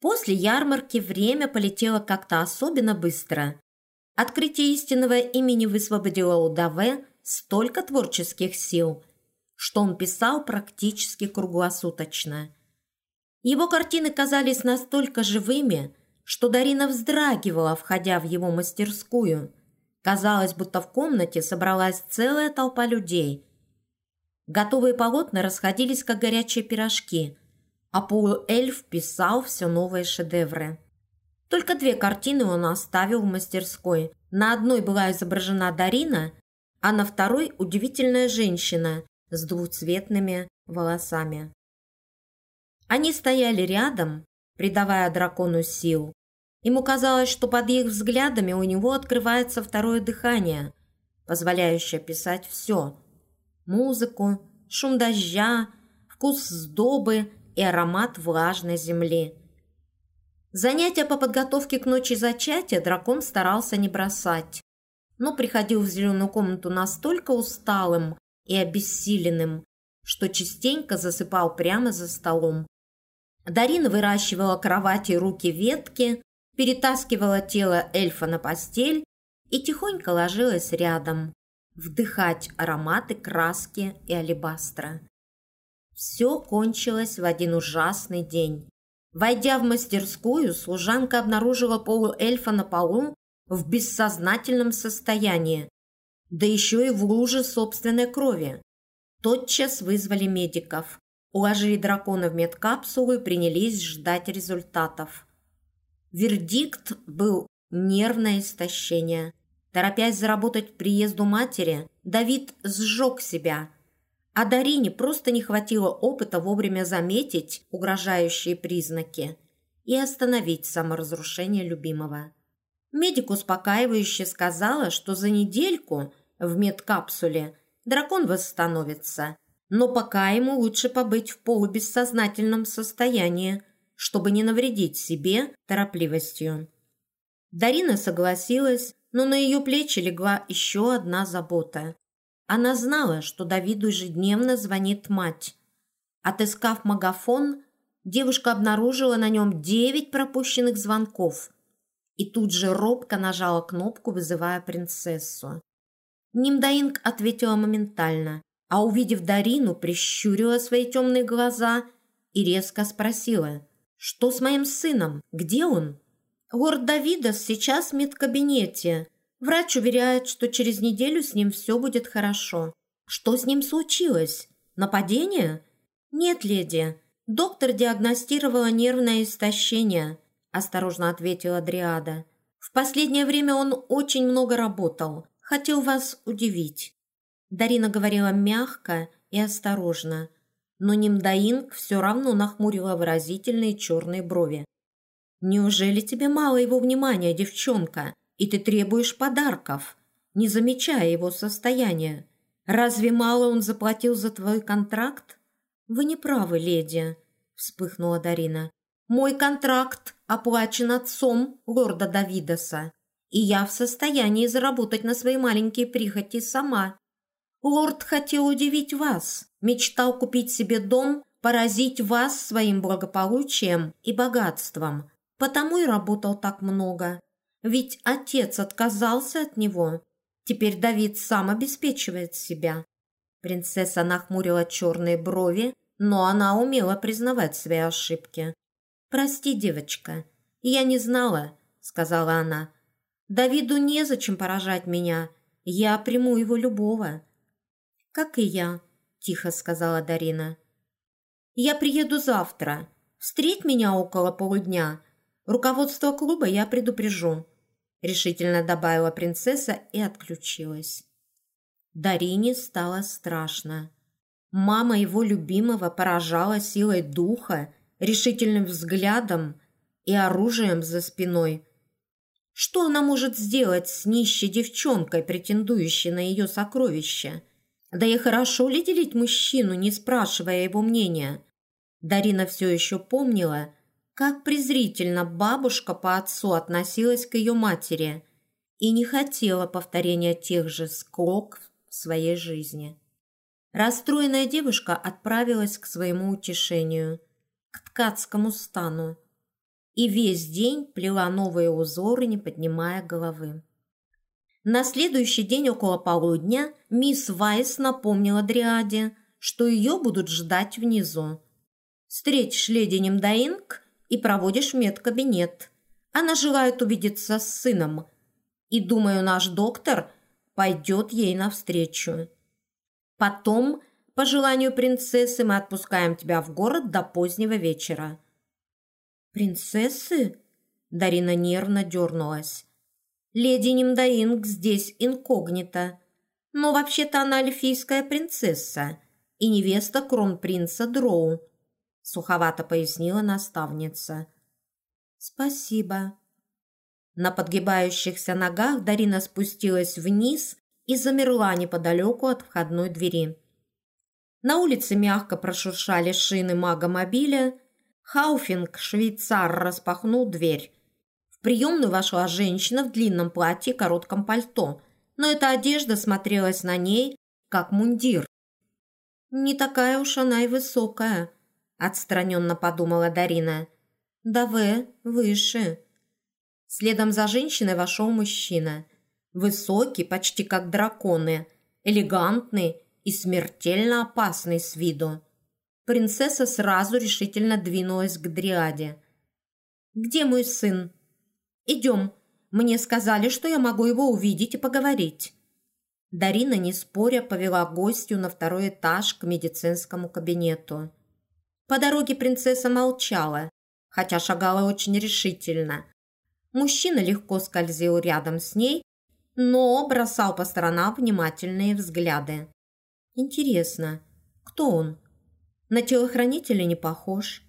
После ярмарки время полетело как-то особенно быстро. Открытие истинного имени высвободило у Даве столько творческих сил, что он писал практически круглосуточно. Его картины казались настолько живыми, что Дарина вздрагивала, входя в его мастерскую. Казалось, будто в комнате собралась целая толпа людей. Готовые полотна расходились, как горячие пирожки, а полуэльф писал все новые шедевры. Только две картины он оставил в мастерской. На одной была изображена Дарина, а на второй – удивительная женщина с двухцветными волосами. Они стояли рядом, придавая дракону сил. Ему казалось, что под их взглядами у него открывается второе дыхание, позволяющее писать все – музыку, шум дождя, вкус сдобы и аромат влажной земли. Занятия по подготовке к ночи зачатия дракон старался не бросать, но приходил в зеленую комнату настолько усталым и обессиленным, что частенько засыпал прямо за столом. Дарина выращивала кровати руки ветки, перетаскивала тело эльфа на постель и тихонько ложилась рядом, вдыхать ароматы краски и алебастра. Все кончилось в один ужасный день. Войдя в мастерскую, служанка обнаружила полуэльфа на полу в бессознательном состоянии, да еще и в луже собственной крови. Тотчас вызвали медиков, уложили дракона в медкапсулу и принялись ждать результатов. Вердикт был нервное истощение. Торопясь заработать приезду матери, Давид сжег себя – а Дарине просто не хватило опыта вовремя заметить угрожающие признаки и остановить саморазрушение любимого. Медик успокаивающе сказала, что за недельку в медкапсуле дракон восстановится, но пока ему лучше побыть в полубессознательном состоянии, чтобы не навредить себе торопливостью. Дарина согласилась, но на ее плечи легла еще одна забота. Она знала, что Давиду ежедневно звонит мать. Отыскав магафон, девушка обнаружила на нем девять пропущенных звонков и тут же робко нажала кнопку, вызывая принцессу. Нимдаинг ответила моментально, а увидев Дарину, прищурила свои темные глаза и резко спросила, «Что с моим сыном? Где он?» «Лорд Давидос сейчас в медкабинете», Врач уверяет, что через неделю с ним все будет хорошо. Что с ним случилось? Нападение? Нет, леди. Доктор диагностировала нервное истощение, осторожно ответила Дриада. В последнее время он очень много работал. Хотел вас удивить. Дарина говорила мягко и осторожно, но Нимдаинг все равно нахмурила выразительные черные брови. «Неужели тебе мало его внимания, девчонка?» И ты требуешь подарков, не замечая его состояния. Разве мало он заплатил за твой контракт? Вы не правы, леди, вспыхнула Дарина. Мой контракт оплачен отцом лорда Давидоса, и я в состоянии заработать на свои маленькие прихоти сама. Лорд хотел удивить вас, мечтал купить себе дом, поразить вас своим благополучием и богатством, потому и работал так много. Ведь отец отказался от него. Теперь Давид сам обеспечивает себя. Принцесса нахмурила черные брови, но она умела признавать свои ошибки. «Прости, девочка, я не знала», — сказала она. «Давиду незачем поражать меня. Я приму его любого». «Как и я», — тихо сказала Дарина. «Я приеду завтра. Встреть меня около полудня. Руководство клуба я предупрежу решительно добавила принцесса и отключилась. Дарине стало страшно. Мама его любимого поражала силой духа, решительным взглядом и оружием за спиной. Что она может сделать с нищей девчонкой, претендующей на ее сокровище? Да и хорошо ли делить мужчину, не спрашивая его мнения? Дарина все еще помнила, как презрительно бабушка по отцу относилась к ее матери и не хотела повторения тех же склок в своей жизни. Расстроенная девушка отправилась к своему утешению, к ткацкому стану. и весь день плела новые узоры, не поднимая головы. На следующий день около полудня мисс Вайс напомнила Дриаде, что ее будут ждать внизу. «Встретишь леди Немдаинг и проводишь в медкабинет. Она желает увидеться с сыном, и, думаю, наш доктор пойдет ей навстречу. Потом, по желанию принцессы, мы отпускаем тебя в город до позднего вечера». «Принцессы?» Дарина нервно дернулась. «Леди Нимдаинг здесь инкогнито, но вообще-то она эльфийская принцесса и невеста кронпринца Дроу», суховато пояснила наставница. «Спасибо». На подгибающихся ногах Дарина спустилась вниз и замерла неподалеку от входной двери. На улице мягко прошуршали шины магомобиля, Хауфинг, швейцар, распахнул дверь. В приемную вошла женщина в длинном платье и коротком пальто, но эта одежда смотрелась на ней, как мундир. «Не такая уж она и высокая», – отстраненно подумала Дарина. «Да вы выше». Следом за женщиной вошел мужчина. Высокий, почти как драконы, элегантный и смертельно опасный с виду принцесса сразу решительно двинулась к Дриаде. «Где мой сын?» «Идем. Мне сказали, что я могу его увидеть и поговорить». Дарина, не споря, повела гостью на второй этаж к медицинскому кабинету. По дороге принцесса молчала, хотя шагала очень решительно. Мужчина легко скользил рядом с ней, но бросал по сторонам внимательные взгляды. «Интересно, кто он?» На телохранителя не похож.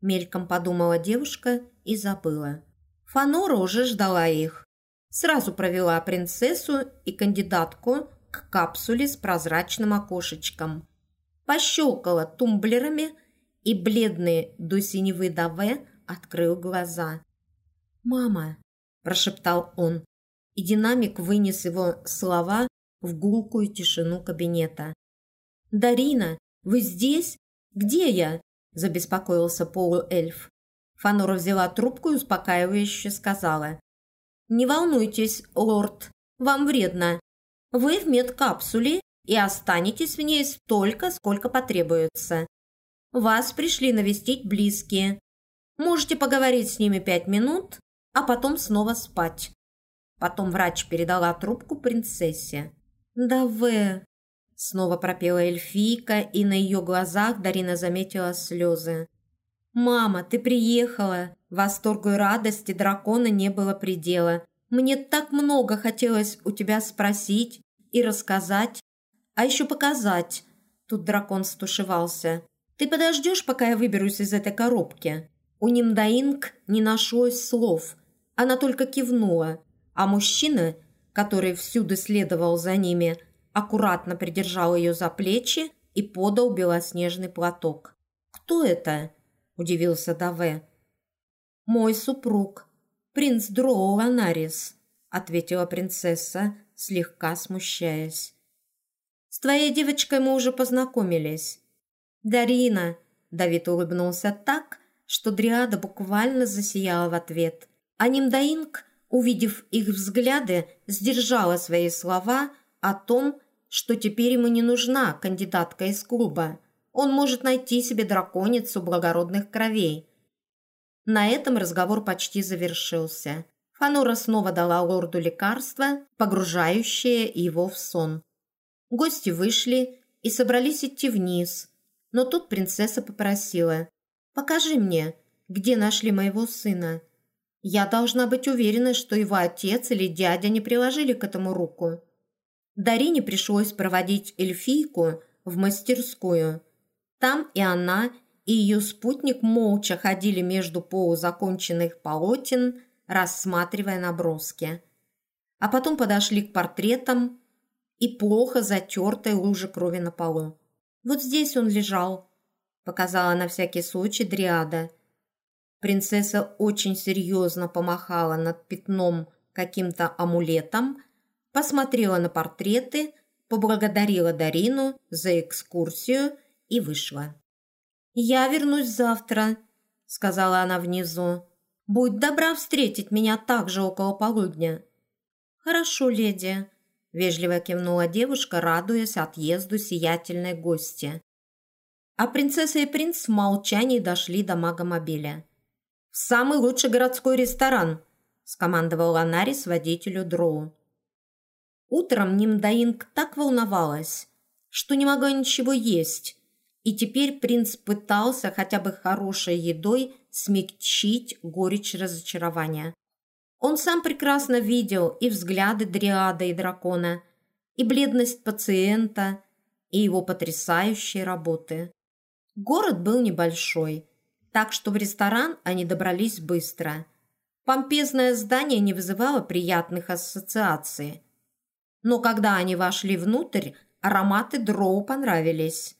Мельком подумала девушка и забыла. Фанора уже ждала их. Сразу провела принцессу и кандидатку к капсуле с прозрачным окошечком. Пощелкала тумблерами, и бледный до синевы Даве открыл глаза. «Мама!» – прошептал он, и динамик вынес его слова в гулкую тишину кабинета. «Дарина, вы здесь?» «Где я?» – забеспокоился полуэльф. Фанора взяла трубку и успокаивающе сказала. «Не волнуйтесь, лорд, вам вредно. Вы в медкапсуле и останетесь в ней столько, сколько потребуется. Вас пришли навестить близкие. Можете поговорить с ними пять минут, а потом снова спать». Потом врач передала трубку принцессе. «Да вы...» Снова пропела эльфийка, и на ее глазах Дарина заметила слезы. «Мама, ты приехала!» Восторгу и радости дракона не было предела. «Мне так много хотелось у тебя спросить и рассказать, а еще показать!» Тут дракон стушевался. «Ты подождешь, пока я выберусь из этой коробки?» У Нимдаинг не нашлось слов. Она только кивнула, а мужчина, который всюду следовал за ними, аккуратно придержал ее за плечи и подал белоснежный платок. «Кто это?» – удивился Даве. «Мой супруг, принц Дроу Ланарис», – ответила принцесса, слегка смущаясь. «С твоей девочкой мы уже познакомились». «Дарина», – Давид улыбнулся так, что Дриада буквально засияла в ответ. А Нимдаинг, увидев их взгляды, сдержала свои слова о том, что теперь ему не нужна кандидатка из клуба. Он может найти себе драконицу благородных кровей. На этом разговор почти завершился. Фанора снова дала лорду лекарство, погружающее его в сон. Гости вышли и собрались идти вниз, но тут принцесса попросила «Покажи мне, где нашли моего сына. Я должна быть уверена, что его отец или дядя не приложили к этому руку». Дарине пришлось проводить эльфийку в мастерскую. Там и она, и ее спутник молча ходили между полузаконченных полотен, рассматривая наброски. А потом подошли к портретам и плохо затертой луже крови на полу. «Вот здесь он лежал», – показала на всякий случай Дриада. Принцесса очень серьезно помахала над пятном каким-то амулетом – посмотрела на портреты, поблагодарила Дарину за экскурсию и вышла. «Я вернусь завтра», — сказала она внизу. Будь добра встретить меня также около полудня». «Хорошо, леди», – вежливо кивнула девушка, радуясь отъезду сиятельной гости. А принцесса и принц в молчании дошли до магомобиля. «В самый лучший городской ресторан!» – скомандовал Ланарис водителю Дроу. Утром Нимдаинг так волновалась, что не могла ничего есть, и теперь принц пытался хотя бы хорошей едой смягчить горечь разочарования. Он сам прекрасно видел и взгляды Дриада и дракона, и бледность пациента, и его потрясающие работы. Город был небольшой, так что в ресторан они добрались быстро. Помпезное здание не вызывало приятных ассоциаций. Но когда они вошли внутрь, ароматы дроу понравились.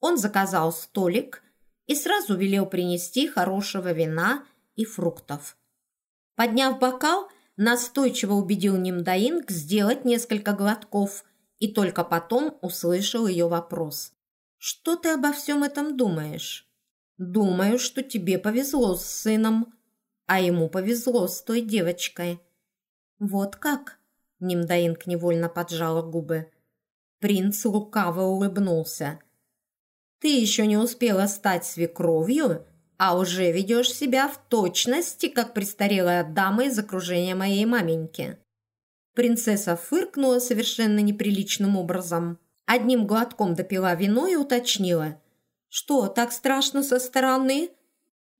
Он заказал столик и сразу велел принести хорошего вина и фруктов. Подняв бокал, настойчиво убедил Нимдаинг сделать несколько глотков и только потом услышал ее вопрос. «Что ты обо всем этом думаешь?» «Думаю, что тебе повезло с сыном, а ему повезло с той девочкой». «Вот как?» – Нимдаинг невольно поджала губы. Принц лукаво улыбнулся. «Ты еще не успела стать свекровью, а уже ведешь себя в точности, как престарелая дама из окружения моей маменьки». Принцесса фыркнула совершенно неприличным образом. Одним глотком допила вино и уточнила. «Что, так страшно со стороны?»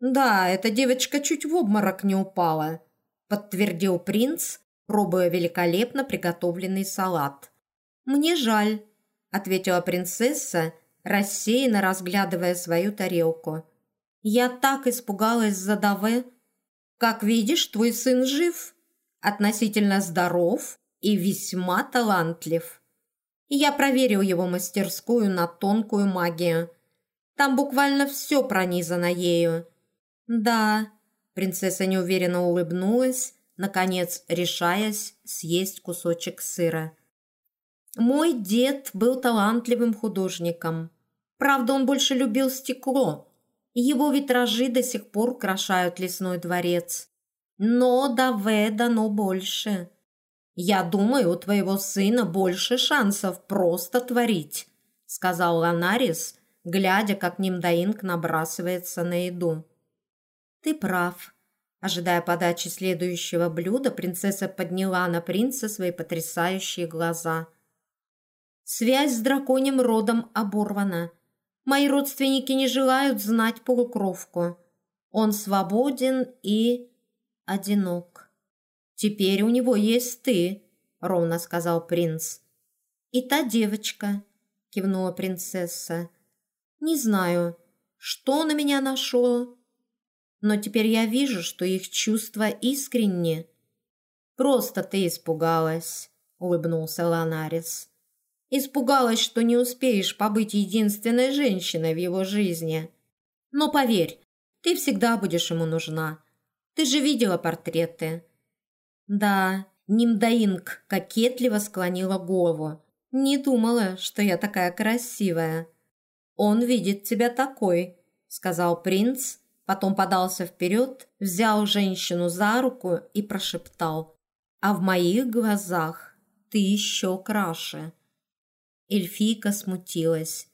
«Да, эта девочка чуть в обморок не упала», подтвердил принц, пробуя великолепно приготовленный салат. «Мне жаль», — ответила принцесса, рассеянно разглядывая свою тарелку. «Я так испугалась за Даве. Как видишь, твой сын жив, относительно здоров и весьма талантлив. Я проверил его мастерскую на тонкую магию. Там буквально все пронизано ею». «Да», — принцесса неуверенно улыбнулась, наконец решаясь съесть кусочек сыра. Мой дед был талантливым художником. Правда, он больше любил стекло. Его витражи до сих пор украшают лесной дворец. Но Даве дано больше. Я думаю, у твоего сына больше шансов просто творить, сказал Ланарис, глядя, как Нимдаинг набрасывается на еду. Ты прав. Ожидая подачи следующего блюда, принцесса подняла на принца свои потрясающие глаза – Связь с драконьим родом оборвана. Мои родственники не желают знать полукровку. Он свободен и одинок. Теперь у него есть ты, ровно сказал принц. И та девочка, кивнула принцесса. Не знаю, что на меня нашло, но теперь я вижу, что их чувства искренни. Просто ты испугалась, улыбнулся Ланарис. Испугалась, что не успеешь побыть единственной женщиной в его жизни. Но поверь, ты всегда будешь ему нужна. Ты же видела портреты». «Да», – Нимдаинг кокетливо склонила голову. «Не думала, что я такая красивая». «Он видит тебя такой», – сказал принц, потом подался вперед, взял женщину за руку и прошептал. «А в моих глазах ты еще краше». Эльфийка смутилась.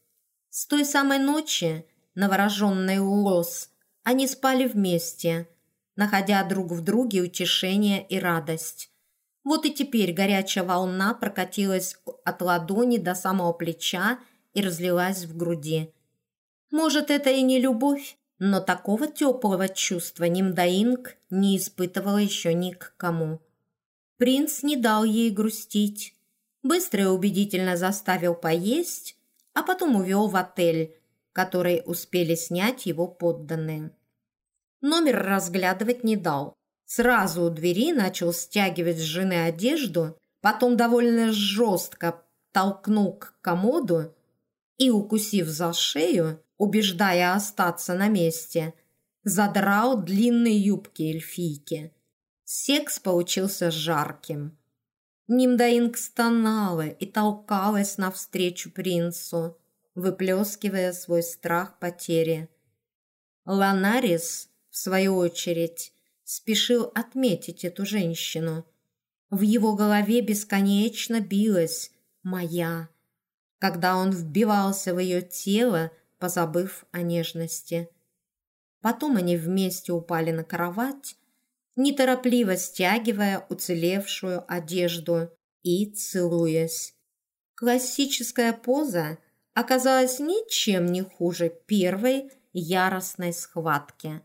С той самой ночи, новорожденной Лос, они спали вместе, находя друг в друге утешение и радость. Вот и теперь горячая волна прокатилась от ладони до самого плеча и разлилась в груди. Может, это и не любовь, но такого теплого чувства Нимдаинг не испытывала еще ни к кому. Принц не дал ей грустить быстро и убедительно заставил поесть, а потом увел в отель, который успели снять его подданные. Номер разглядывать не дал. Сразу у двери начал стягивать с жены одежду, потом довольно жестко толкнул к комоду и, укусив за шею, убеждая остаться на месте, задрал длинные юбки эльфийки. Секс получился жарким. Нимдаинг стонала и толкалась навстречу принцу, выплескивая свой страх потери. Ланарис, в свою очередь, спешил отметить эту женщину. В его голове бесконечно билась «моя», когда он вбивался в ее тело, позабыв о нежности. Потом они вместе упали на кровать, неторопливо стягивая уцелевшую одежду и целуясь. Классическая поза оказалась ничем не хуже первой яростной схватки.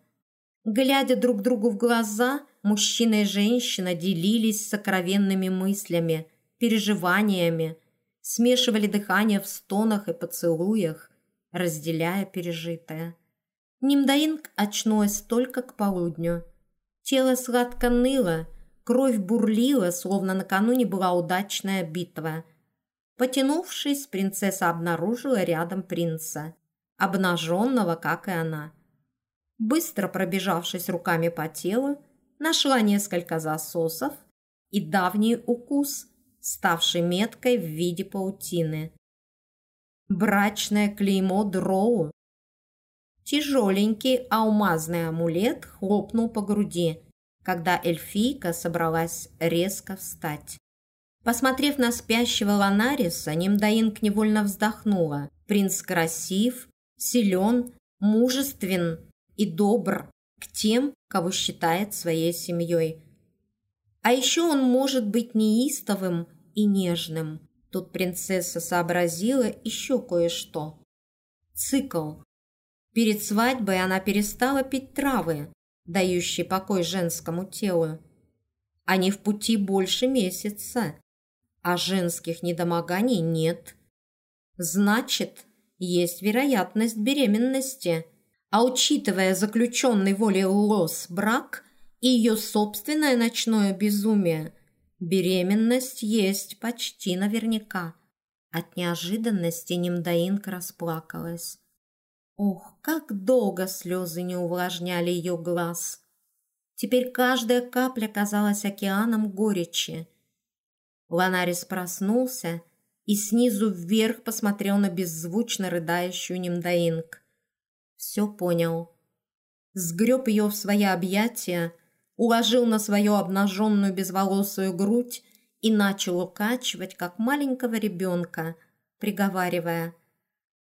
Глядя друг другу в глаза, мужчина и женщина делились сокровенными мыслями, переживаниями, смешивали дыхание в стонах и поцелуях, разделяя пережитое. Нимдаинг очнулась только к полудню. Тело сладко ныло, кровь бурлила, словно накануне была удачная битва. Потянувшись, принцесса обнаружила рядом принца, обнаженного, как и она. Быстро пробежавшись руками по телу, нашла несколько засосов и давний укус, ставший меткой в виде паутины. Брачное клеймо Дроу Тяжеленький алмазный амулет хлопнул по груди, когда эльфийка собралась резко встать. Посмотрев на спящего Ланариса, Нимдаинг невольно вздохнула. Принц красив, силен, мужествен и добр к тем, кого считает своей семьей. А еще он может быть неистовым и нежным. Тут принцесса сообразила еще кое-что. Цикл. Перед свадьбой она перестала пить травы, дающие покой женскому телу. Они в пути больше месяца, а женских недомоганий нет. Значит, есть вероятность беременности. А учитывая заключенный волей Лос брак и ее собственное ночное безумие, беременность есть почти наверняка. От неожиданности Нимдаинка расплакалась. Ох, как долго слезы не увлажняли ее глаз. Теперь каждая капля казалась океаном горечи. Ланарис проснулся и снизу вверх посмотрел на беззвучно рыдающую Нимдаинг. Все понял. Сгреб ее в свои объятия, уложил на свою обнаженную безволосую грудь и начал укачивать, как маленького ребенка, приговаривая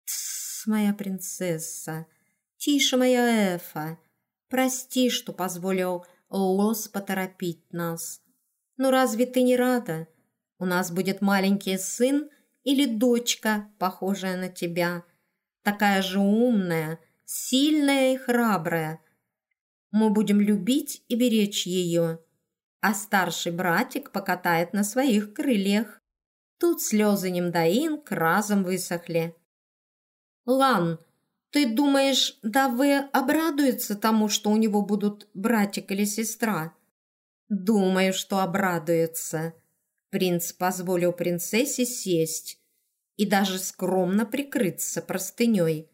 «Тссс, моя принцесса, тише, моя Эфа. Прости, что позволил Лос поторопить нас. Но разве ты не рада? У нас будет маленький сын или дочка, похожая на тебя, такая же умная, сильная и храбрая. Мы будем любить и беречь ее, а старший братик покатает на своих крыльях. Тут слезы Немдаинг разом высохли. «Лан, ты думаешь, Даве обрадуется тому, что у него будут братик или сестра?» «Думаю, что обрадуется». Принц позволил принцессе сесть и даже скромно прикрыться простыней.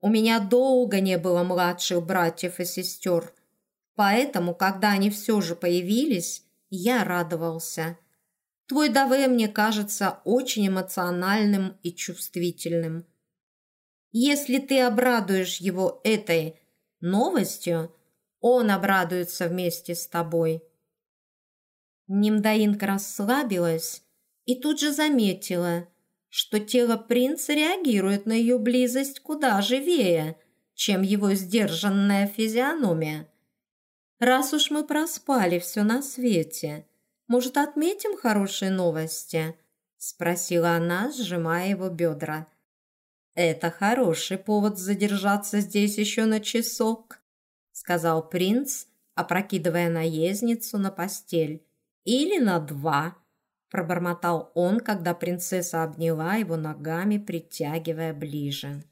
«У меня долго не было младших братьев и сестер, поэтому, когда они все же появились, я радовался. Твой Даве мне кажется очень эмоциональным и чувствительным». Если ты обрадуешь его этой новостью, он обрадуется вместе с тобой. Нимдаинка расслабилась и тут же заметила, что тело принца реагирует на ее близость куда живее, чем его сдержанная физиономия. «Раз уж мы проспали все на свете, может, отметим хорошие новости?» – спросила она, сжимая его бедра. «Это хороший повод задержаться здесь еще на часок», сказал принц, опрокидывая наездницу на постель. «Или на два», пробормотал он, когда принцесса обняла его ногами, притягивая ближе.